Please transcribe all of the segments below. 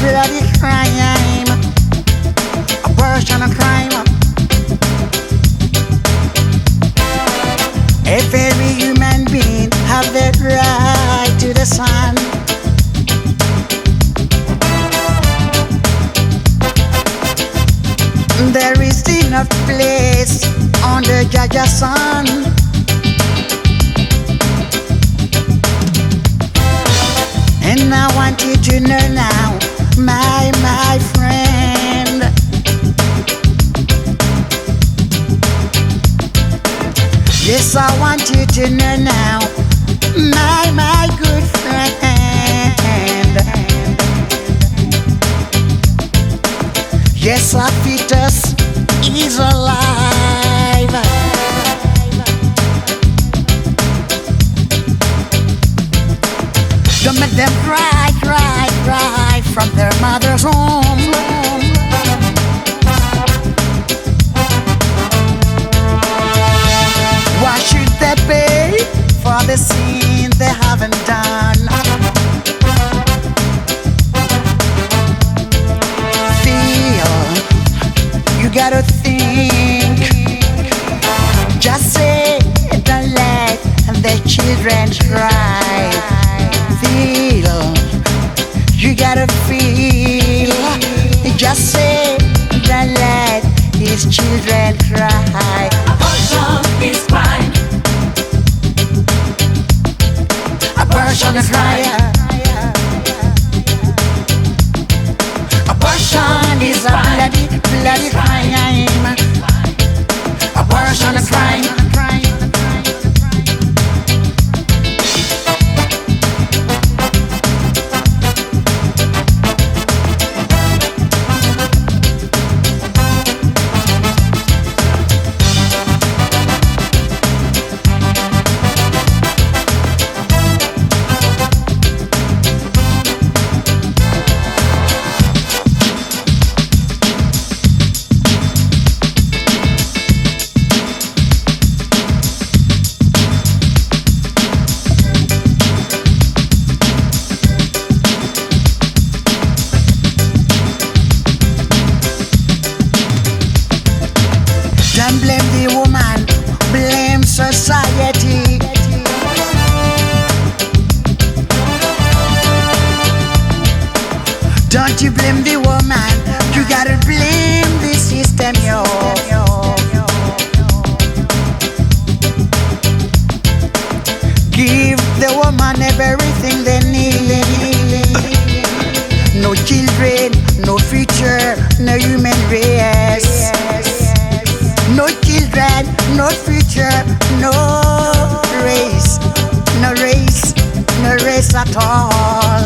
bloody crime, abortion a crime. If every human being have that right to the sun. There is enough place on the judge's sun. And I want you to know now my, my friend. Yes, I want you to know now, my, my good friend. Yes, our fetus is alive. Don't make them cry, cry, cry from their mother's home. Why should they pay for the sin they haven't done? Feel, you gotta think. Just say, don't let the children cry. Feel, you gotta. Just say, don't let his children cry. Don't you blame the woman, you gotta blame the system, yo. Give the woman everything they need. No children, no future, no human race. No children, no future, no race, no race, no race at all.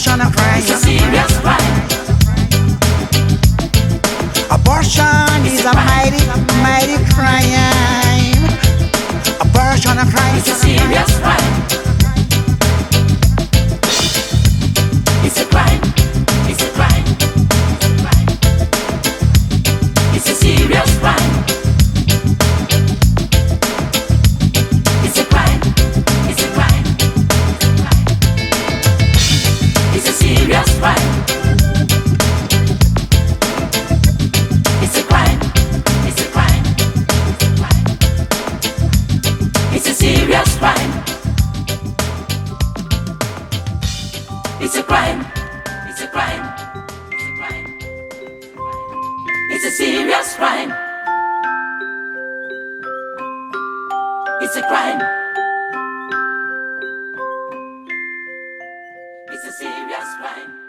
Abortion a crime. It's a serious crime. Abortion is a mighty, mighty crime. Abortion a. It's a crime. Crime. It's a crime. It's a crime. It's a crime. It's a serious crime. It's a crime. It's a serious crime.